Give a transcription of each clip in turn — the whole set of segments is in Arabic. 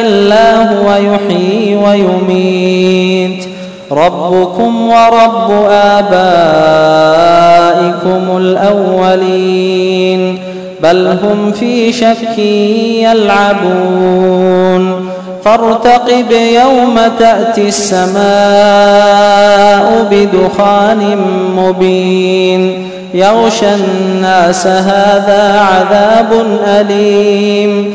إلا هو يحيي ويميت. ربكم ورب آبائكم الأولين. بل هم في شك يلعبون. فارتقب يوم تأتي السماء بدخان مبين. يغشى الناس هذا عذاب أليم.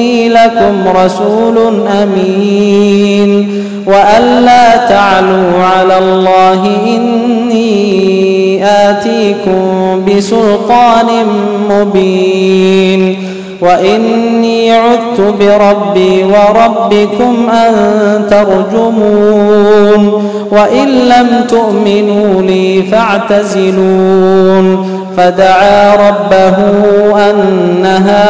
إني لكم رسول أمين. وأن لا تعلوا على الله إني آتيكم بسلطان مبين. وإني عدت بربي وربكم أن ترجمون. وإن لم تؤمنوا لي فاعتزلون. فدعا ربه أن هؤلاء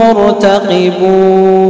مرتقبون